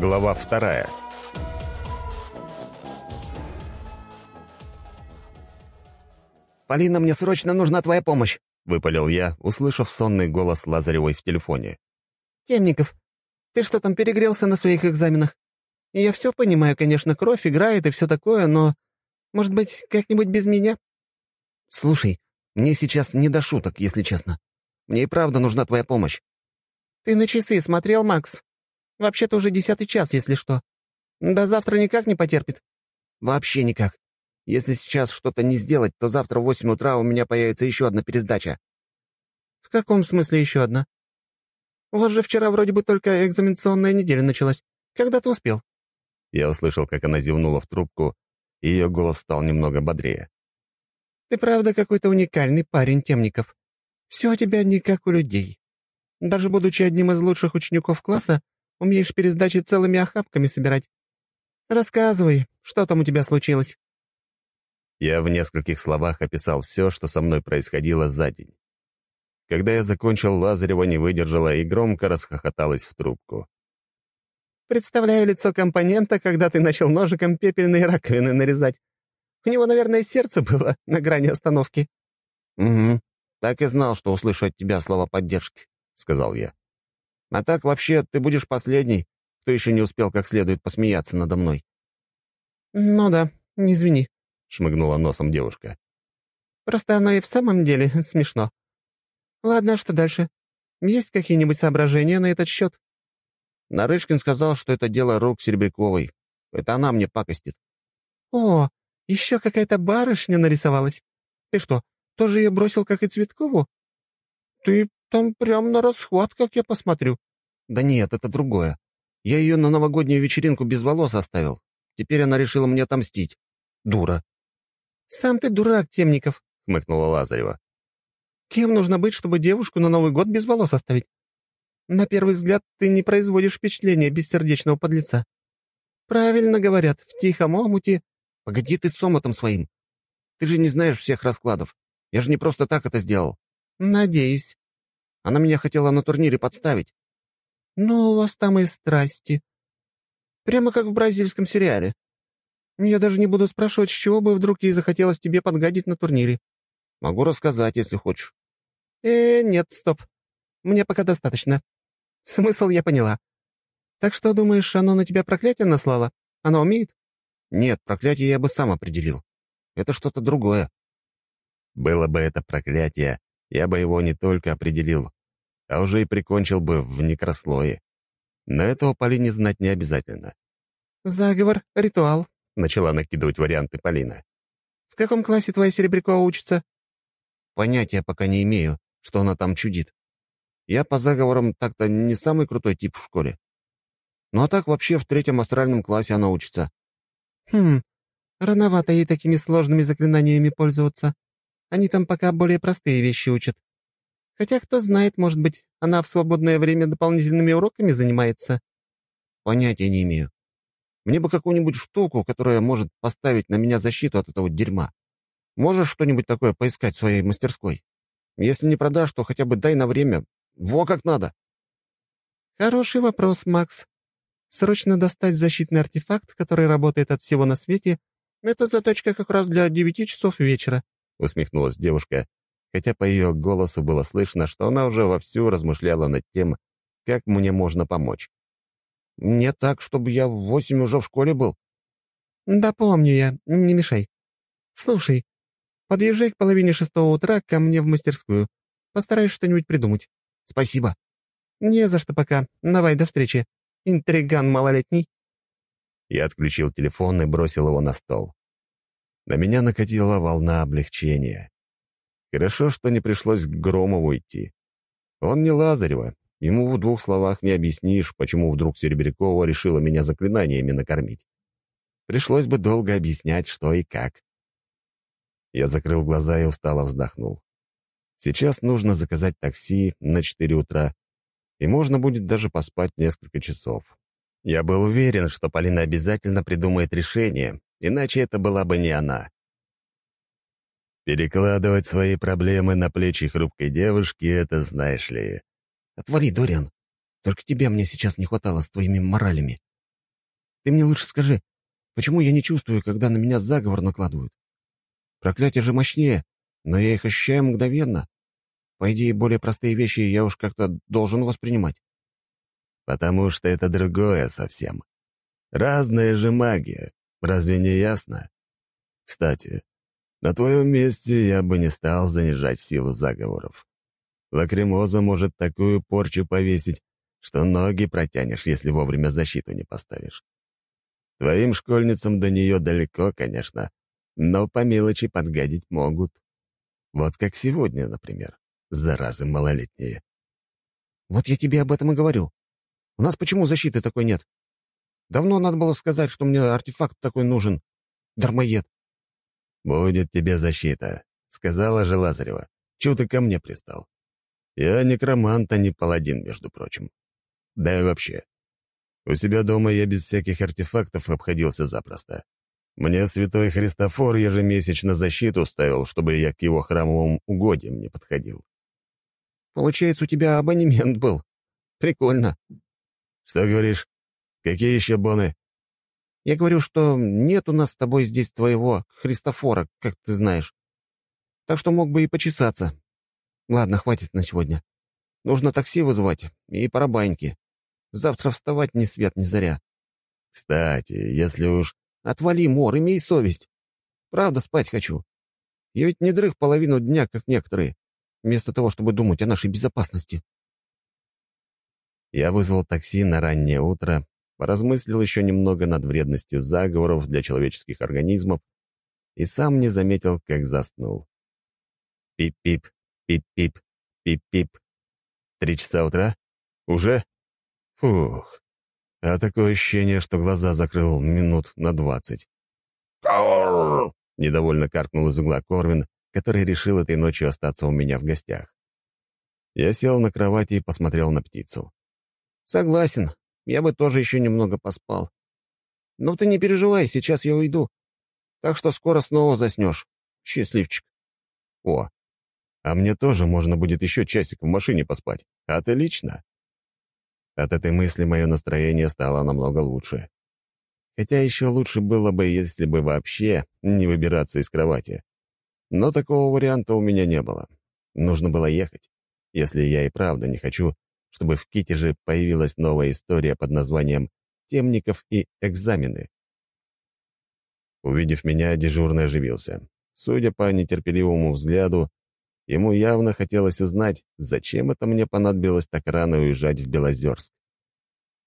Глава вторая. «Полина, мне срочно нужна твоя помощь!» — выпалил я, услышав сонный голос Лазаревой в телефоне. «Темников, ты что там перегрелся на своих экзаменах? Я все понимаю, конечно, кровь играет и все такое, но, может быть, как-нибудь без меня?» «Слушай, мне сейчас не до шуток, если честно. Мне и правда нужна твоя помощь». «Ты на часы смотрел, Макс? Вообще-то уже десятый час, если что. До завтра никак не потерпит?» «Вообще никак. Если сейчас что-то не сделать, то завтра в восемь утра у меня появится еще одна пересдача». «В каком смысле еще одна? У вас же вчера вроде бы только экзаменационная неделя началась. Когда ты успел?» Я услышал, как она зевнула в трубку, и ее голос стал немного бодрее. «Ты правда какой-то уникальный парень, Темников. Все у тебя не как у людей. Даже будучи одним из лучших учеников класса, умеешь пересдачи целыми охапками собирать. Рассказывай, что там у тебя случилось?» Я в нескольких словах описал все, что со мной происходило за день. Когда я закончил, Лазарева не выдержала и громко расхохоталась в трубку. «Представляю лицо компонента, когда ты начал ножиком пепельные раковины нарезать. У него, наверное, сердце было на грани остановки». «Угу. Так и знал, что услышу от тебя слова поддержки», — сказал я. «А так вообще ты будешь последний, кто еще не успел как следует посмеяться надо мной». «Ну да, извини», — шмыгнула носом девушка. «Просто оно и в самом деле смешно. Ладно, а что дальше? Есть какие-нибудь соображения на этот счет?» Нарышкин сказал, что это дело рук Серебряковой. Это она мне пакостит. «О, еще какая-то барышня нарисовалась. Ты что, тоже ее бросил, как и Цветкову? Ты там прям на расхват, как я посмотрю». «Да нет, это другое. Я ее на новогоднюю вечеринку без волос оставил. Теперь она решила мне отомстить. Дура». «Сам ты дурак, Темников», — хмыкнула Лазарева. «Кем нужно быть, чтобы девушку на Новый год без волос оставить? На первый взгляд ты не производишь впечатления бессердечного подлеца. Правильно говорят, в тихом омуте...» «Погоди ты с омутом своим. Ты же не знаешь всех раскладов. Я же не просто так это сделал». «Надеюсь». Она меня хотела на турнире подставить. «Ну, у вас там и страсти. Прямо как в бразильском сериале. Я даже не буду спрашивать, с чего бы вдруг ей захотелось тебе подгадить на турнире. Могу рассказать, если хочешь. Э, нет, стоп. Мне пока достаточно. Смысл я поняла. Так что, думаешь, оно на тебя проклятие наслало? Оно умеет? Нет, проклятие я бы сам определил. Это что-то другое. Было бы это проклятие, я бы его не только определил, а уже и прикончил бы в некрослое. Но этого Полине знать не обязательно. «Заговор, ритуал», — начала накидывать варианты Полина. «В каком классе твоя Серебрякова учится?» «Понятия пока не имею, что она там чудит. Я по заговорам так-то не самый крутой тип в школе. Ну а так вообще в третьем астральном классе она учится». «Хм, рановато ей такими сложными заклинаниями пользоваться. Они там пока более простые вещи учат. Хотя, кто знает, может быть, она в свободное время дополнительными уроками занимается?» «Понятия не имею. Мне бы какую-нибудь штуку, которая может поставить на меня защиту от этого дерьма. Можешь что-нибудь такое поискать в своей мастерской? Если не продашь, то хотя бы дай на время. Во как надо!» «Хороший вопрос, Макс. Срочно достать защитный артефакт, который работает от всего на свете, это заточка как раз для девяти часов вечера», — усмехнулась девушка, хотя по ее голосу было слышно, что она уже вовсю размышляла над тем, как мне можно помочь. «Не так, чтобы я в восемь уже в школе был». «Да помню я, не мешай. Слушай, подъезжай к половине шестого утра ко мне в мастерскую. Постараюсь что-нибудь придумать». «Спасибо». «Не за что пока. Давай, до встречи. Интриган малолетний». Я отключил телефон и бросил его на стол. На меня накатила волна облегчения. Хорошо, что не пришлось к Громову идти. Он не Лазарева. Ему в двух словах не объяснишь, почему вдруг Серебрякова решила меня заклинаниями накормить. Пришлось бы долго объяснять, что и как. Я закрыл глаза и устало вздохнул. Сейчас нужно заказать такси на 4 утра, и можно будет даже поспать несколько часов. Я был уверен, что Полина обязательно придумает решение, иначе это была бы не она. Перекладывать свои проблемы на плечи хрупкой девушки — это, знаешь ли... Отвали, Дориан. Только тебя мне сейчас не хватало с твоими моралями. Ты мне лучше скажи, почему я не чувствую, когда на меня заговор накладывают? Проклятие же мощнее, но я их ощущаю мгновенно. По идее, более простые вещи я уж как-то должен воспринимать. Потому что это другое совсем. Разная же магия, разве не ясно? Кстати, на твоем месте я бы не стал занижать силу заговоров. Лакримоза может такую порчу повесить, что ноги протянешь, если вовремя защиту не поставишь. Твоим школьницам до нее далеко, конечно, но по мелочи подгадить могут. Вот как сегодня, например, заразы малолетние. Вот я тебе об этом и говорю. У нас почему защиты такой нет? Давно надо было сказать, что мне артефакт такой нужен. Дармоед. «Будет тебе защита», — сказала же Лазарева. «Чего ты ко мне пристал? Я некромант, а не паладин, между прочим. Да и вообще. У себя дома я без всяких артефактов обходился запросто. Мне святой Христофор ежемесячно защиту ставил, чтобы я к его храмовым угодьям не подходил. Получается, у тебя абонемент был. Прикольно. Что говоришь? Какие еще боны? Я говорю, что нет у нас с тобой здесь твоего Христофора, как ты знаешь. Так что мог бы и почесаться. Ладно, хватит на сегодня. Нужно такси вызывать и парабаньки. Завтра вставать ни свет, ни заря. Кстати, если уж... Отвали, Мор, имей совесть. Правда, спать хочу. Я ведь не дрых половину дня, как некоторые, вместо того, чтобы думать о нашей безопасности. Я вызвал такси на раннее утро, поразмыслил еще немного над вредностью заговоров для человеческих организмов и сам не заметил, как заснул. Пип-пип, пип-пип, пип-пип. Три часа утра? Уже? Фух. А такое ощущение, что глаза закрыл минут на двадцать. Недовольно каркнул из угла Корвин, который решил этой ночью остаться у меня в гостях. Я сел на кровати и посмотрел на птицу. «Согласен. Я бы тоже еще немного поспал. Но ты не переживай, сейчас я уйду. Так что скоро снова заснешь. Счастливчик». «О, а мне тоже можно будет еще часик в машине поспать. Отлично!» От этой мысли мое настроение стало намного лучше. Хотя еще лучше было бы, если бы вообще не выбираться из кровати. Но такого варианта у меня не было. Нужно было ехать, если я и правда не хочу, чтобы в Китеже появилась новая история под названием «Темников и экзамены». Увидев меня, дежурный оживился. Судя по нетерпеливому взгляду, Ему явно хотелось узнать, зачем это мне понадобилось так рано уезжать в Белозерск.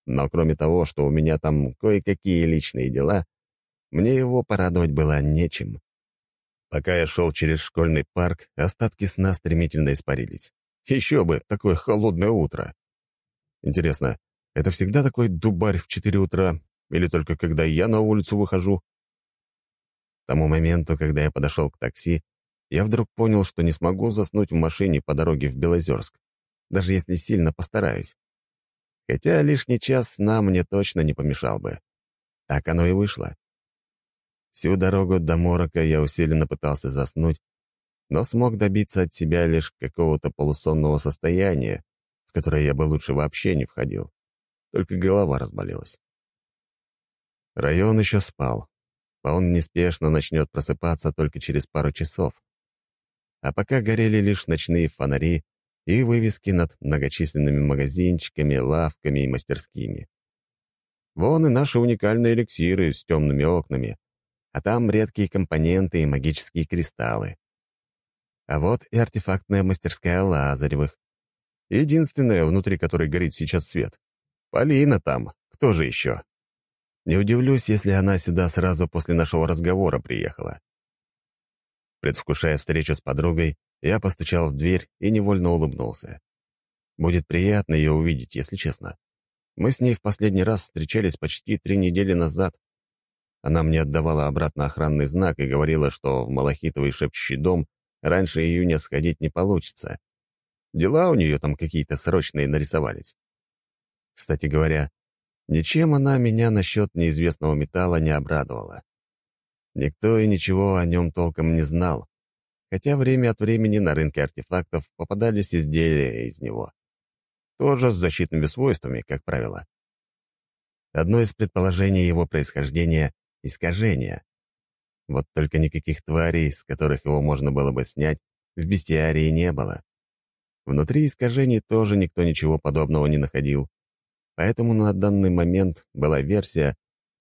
Но кроме того, что у меня там кое-какие личные дела, мне его порадовать было нечем. Пока я шел через школьный парк, остатки сна стремительно испарились. Еще бы, такое холодное утро. Интересно, это всегда такой дубарь в четыре утра, или только когда я на улицу выхожу? К тому моменту, когда я подошел к такси, я вдруг понял, что не смогу заснуть в машине по дороге в Белозерск, даже если сильно постараюсь. Хотя лишний час сна мне точно не помешал бы. Так оно и вышло. Всю дорогу до Морока я усиленно пытался заснуть, но смог добиться от себя лишь какого-то полусонного состояния, в которое я бы лучше вообще не входил. Только голова разболелась. Район еще спал, а он неспешно начнет просыпаться только через пару часов а пока горели лишь ночные фонари и вывески над многочисленными магазинчиками, лавками и мастерскими. Вон и наши уникальные эликсиры с темными окнами, а там редкие компоненты и магические кристаллы. А вот и артефактная мастерская Лазаревых. Единственная, внутри которой горит сейчас свет. Полина там, кто же еще? Не удивлюсь, если она сюда сразу после нашего разговора приехала. Предвкушая встречу с подругой, я постучал в дверь и невольно улыбнулся. Будет приятно ее увидеть, если честно. Мы с ней в последний раз встречались почти три недели назад. Она мне отдавала обратно охранный знак и говорила, что в Малахитовый шепчущий дом раньше июня сходить не получится. Дела у нее там какие-то срочные нарисовались. Кстати говоря, ничем она меня насчет неизвестного металла не обрадовала. Никто и ничего о нем толком не знал, хотя время от времени на рынке артефактов попадались изделия из него. Тоже с защитными свойствами, как правило. Одно из предположений его происхождения — искажение. Вот только никаких тварей, с которых его можно было бы снять, в бестиарии не было. Внутри искажений тоже никто ничего подобного не находил. Поэтому на данный момент была версия,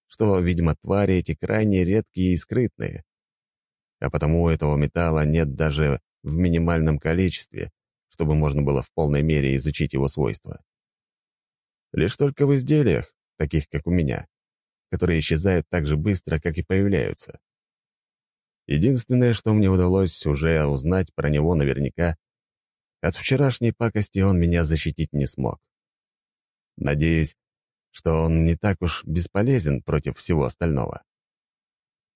что, видимо, твари эти крайне редкие и скрытные. А потому этого металла нет даже в минимальном количестве, чтобы можно было в полной мере изучить его свойства. Лишь только в изделиях, таких как у меня, которые исчезают так же быстро, как и появляются. Единственное, что мне удалось уже узнать про него наверняка, от вчерашней пакости он меня защитить не смог. Надеюсь, что он не так уж бесполезен против всего остального.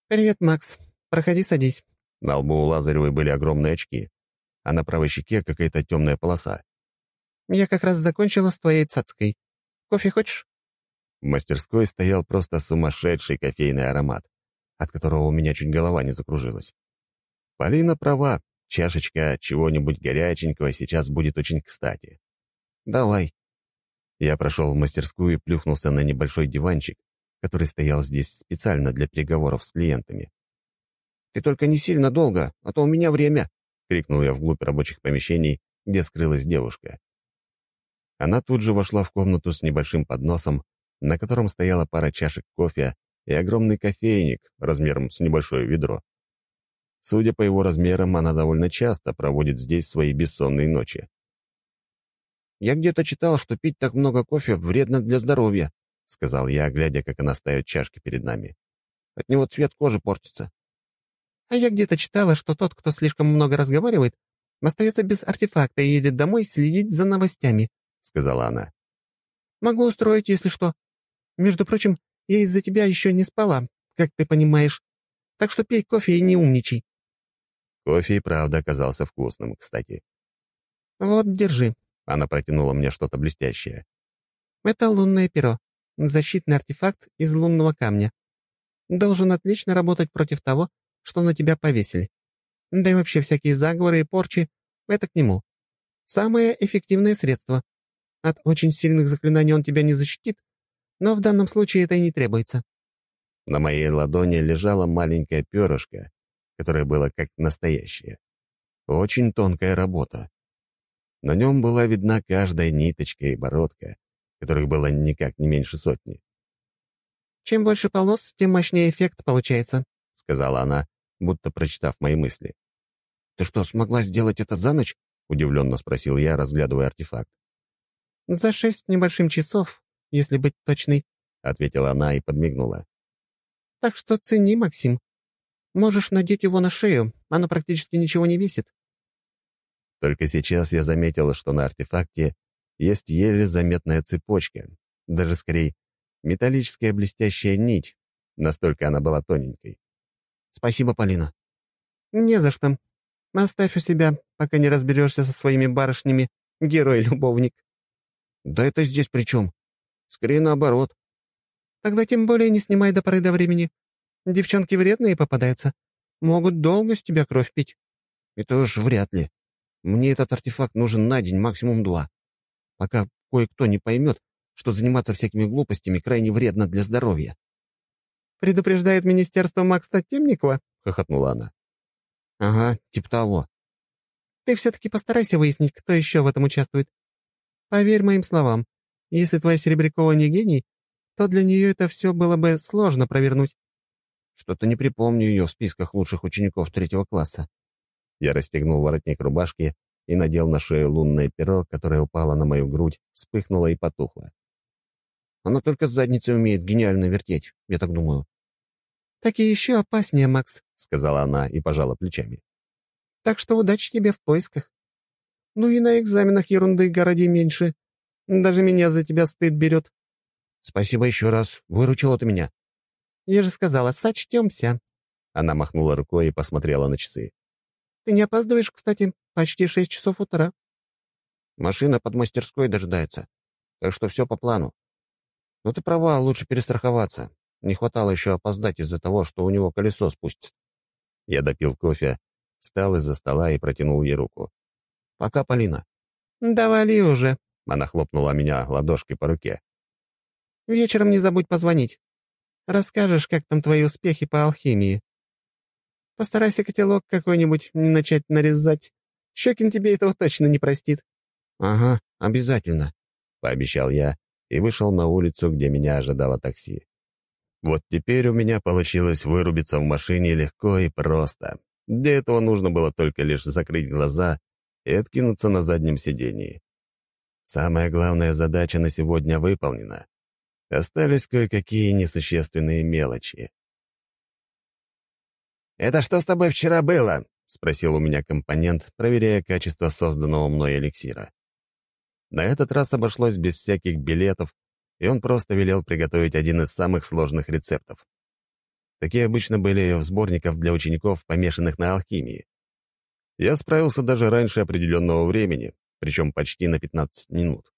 «Привет, Макс. Проходи, садись». На лбу у Лазаревой были огромные очки, а на правой щеке какая-то темная полоса. «Я как раз закончила с твоей цацкой. Кофе хочешь?» В мастерской стоял просто сумасшедший кофейный аромат, от которого у меня чуть голова не закружилась. Полина права, чашечка чего-нибудь горяченького сейчас будет очень кстати. «Давай». Я прошел в мастерскую и плюхнулся на небольшой диванчик, который стоял здесь специально для переговоров с клиентами. «Ты только не сильно долго, а то у меня время», — крикнул я вглубь рабочих помещений, где скрылась девушка. Она тут же вошла в комнату с небольшим подносом, на котором стояла пара чашек кофе и огромный кофейник размером с небольшое ведро. Судя по его размерам, она довольно часто проводит здесь свои бессонные ночи. «Я где-то читал, что пить так много кофе вредно для здоровья», — сказал я, глядя, как она ставит чашки перед нами. «От него цвет кожи портится». «А я где-то читала, что тот, кто слишком много разговаривает, остается без артефакта и едет домой следить за новостями», — сказала она. «Могу устроить, если что. Между прочим, я из-за тебя еще не спала, как ты понимаешь. Так что пей кофе и не умничай». Кофе и правда оказался вкусным, кстати. «Вот, держи», — она протянула мне что-то блестящее. «Это лунное перо, защитный артефакт из лунного камня. Должен отлично работать против того, что на тебя повесили. Да и вообще всякие заговоры и порчи — это к нему. Самое эффективное средство. От очень сильных заклинаний он тебя не защитит, но в данном случае это и не требуется». На моей ладони лежала маленькая перышко, которое было как настоящее. Очень тонкая работа. На нем была видна каждая ниточка и бородка, которых было никак не меньше сотни. «Чем больше полос, тем мощнее эффект получается», — сказала она, будто прочитав мои мысли. «Ты что, смогла сделать это за ночь?» — удивленно спросил я, разглядывая артефакт. «За шесть небольшим часов, если быть точной», — ответила она и подмигнула. «Так что цени, Максим. Можешь надеть его на шею, оно практически ничего не весит». Только сейчас я заметила, что на артефакте есть еле заметная цепочка, даже скорее металлическая блестящая нить, настолько она была тоненькой. «Спасибо, Полина». «Не за что. Оставь у себя, пока не разберешься со своими барышнями, герой-любовник». «Да это здесь при чем? Скорее наоборот». «Тогда тем более не снимай до поры до времени. Девчонки вредные попадаются. Могут долго с тебя кровь пить». «Это уж вряд ли. Мне этот артефакт нужен на день, максимум два. Пока кое-кто не поймет, что заниматься всякими глупостями крайне вредно для здоровья». «Предупреждает Министерство Макса Темникова?» — хохотнула она. «Ага, типа того». «Ты все-таки постарайся выяснить, кто еще в этом участвует. Поверь моим словам, если твоя Серебрякова не гений, то для нее это все было бы сложно провернуть». «Что-то не припомню ее в списках лучших учеников третьего класса». Я расстегнул воротник рубашки и надел на шею лунное перо, которое упало на мою грудь, вспыхнуло и потухло. Она только с задницей умеет гениально вертеть, я так думаю. «Так и еще опаснее, Макс», — сказала она и пожала плечами. «Так что удачи тебе в поисках. Ну и на экзаменах ерунды городи меньше. Даже меня за тебя стыд берет». «Спасибо еще раз. Выручила ты меня». «Я же сказала, сочтемся». Она махнула рукой и посмотрела на часы. «Ты не опаздываешь, кстати. Почти шесть часов утра». «Машина под мастерской дожидается. Так что все по плану. Но ты права, лучше перестраховаться. Не хватало еще опоздать из-за того, что у него колесо спустит». Я допил кофе, встал из-за стола и протянул ей руку. «Пока, Полина». «Давали уже», — она хлопнула меня ладошкой по руке. Вечером не забудь позвонить. Расскажешь, как там твои успехи по алхимии. Постарайся котелок какой-нибудь начать нарезать. Щекин тебе этого точно не простит». «Ага, обязательно», — пообещал я и вышел на улицу, где меня ожидало такси. Вот теперь у меня получилось вырубиться в машине легко и просто. Для этого нужно было только лишь закрыть глаза и откинуться на заднем сидении. Самая главная задача на сегодня выполнена. Остались кое-какие несущественные мелочи. «Это что с тобой вчера было?» — спросил у меня компонент, проверяя качество созданного мной эликсира. На этот раз обошлось без всяких билетов, и он просто велел приготовить один из самых сложных рецептов. Такие обычно были в сборниках для учеников, помешанных на алхимии. Я справился даже раньше определенного времени, причем почти на 15 минут.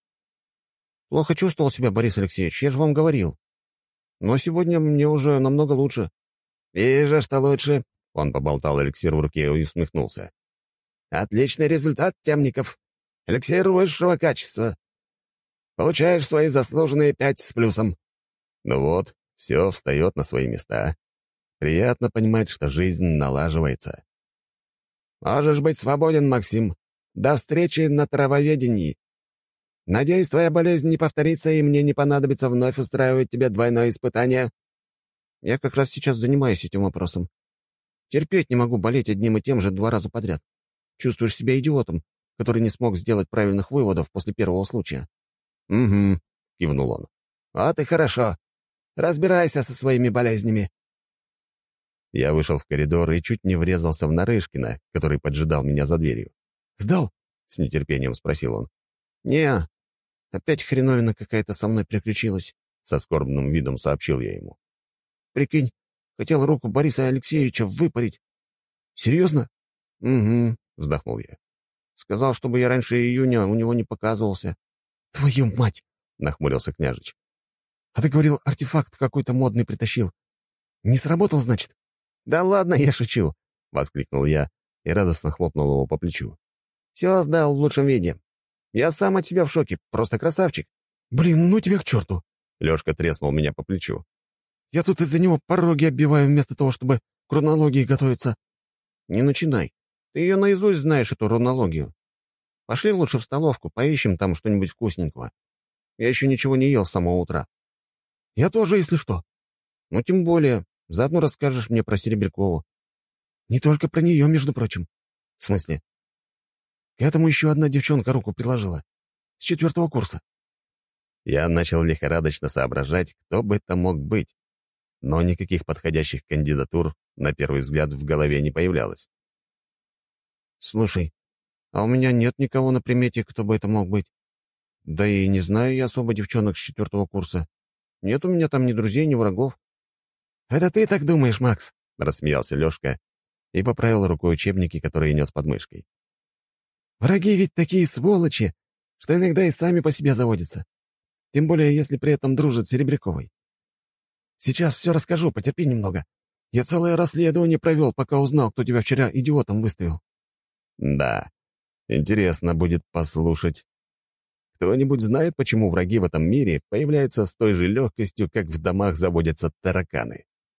«Плохо чувствовал себя, Борис Алексеевич, я же вам говорил. Но сегодня мне уже намного лучше». «Вижу, что лучше», — он поболтал эликсир в руке и усмехнулся. «Отличный результат, Темников. Эликсир высшего качества. Получаешь свои заслуженные пять с плюсом». Ну вот, все встает на свои места. Приятно понимать, что жизнь налаживается. «Можешь быть свободен, Максим. До встречи на травоведении. Надеюсь, твоя болезнь не повторится, и мне не понадобится вновь устраивать тебе двойное испытание». «Я как раз сейчас занимаюсь этим вопросом. Терпеть не могу болеть одним и тем же два раза подряд. Чувствуешь себя идиотом, который не смог сделать правильных выводов после первого случая. «Угу», — кивнул он. «Вот и хорошо. Разбирайся со своими болезнями». Я вышел в коридор и чуть не врезался в Нарышкина, который поджидал меня за дверью. «Сдал?» — с нетерпением спросил он. «Не, опять хреновина какая-то со мной приключилась», — со скорбным видом сообщил я ему. «Прикинь, хотел руку Бориса Алексеевича выпарить». «Серьезно?» «Угу», — вздохнул я. «Сказал, чтобы я раньше июня у него не показывался». «Твою мать!» — нахмурился княжич. «А ты говорил, артефакт какой-то модный притащил. Не сработал, значит?» «Да ладно, я шучу!» — воскликнул я и радостно хлопнул его по плечу. «Все сдал в лучшем виде. Я сам от тебя в шоке, просто красавчик». «Блин, ну тебя к черту!» — Лешка треснул меня по плечу. «Я тут из-за него пороги оббиваю вместо того, чтобы к рунологии готовиться». «Не начинай. Ты ее наизусть знаешь, эту рунологию. Пошли лучше в столовку, поищем там что-нибудь вкусненького. Я еще ничего не ел с самого утра». «Я тоже, если что». «Ну, тем более. Заодно расскажешь мне про Серебрякову». «Не только про нее, между прочим». «В смысле?» «К этому еще одна девчонка руку приложила. С четвертого курса». Я начал лихорадочно соображать, кто бы это мог быть. Но никаких подходящих кандидатур, на первый взгляд, в голове не появлялось. «Слушай, а у меня нет никого на примете, кто бы это мог быть. Да и не знаю я особо девчонок с четвертого курса. Нет у меня там ни друзей, ни врагов». «Это ты так думаешь, Макс?» — рассмеялся Лешка и поправил рукой учебники, которые нес под мышкой. «Враги ведь такие сволочи, что иногда и сами по себе заводятся. Тем более, если при этом дружат с Серебряковой. Сейчас все расскажу, потерпи немного. Я целое расследование провел, пока узнал, кто тебя вчера идиотом выставил». «Да, Интересно будет послушать. Кто-нибудь знает, почему враги в этом мире появляются с той же легкостью, как в домах заводятся тараканы?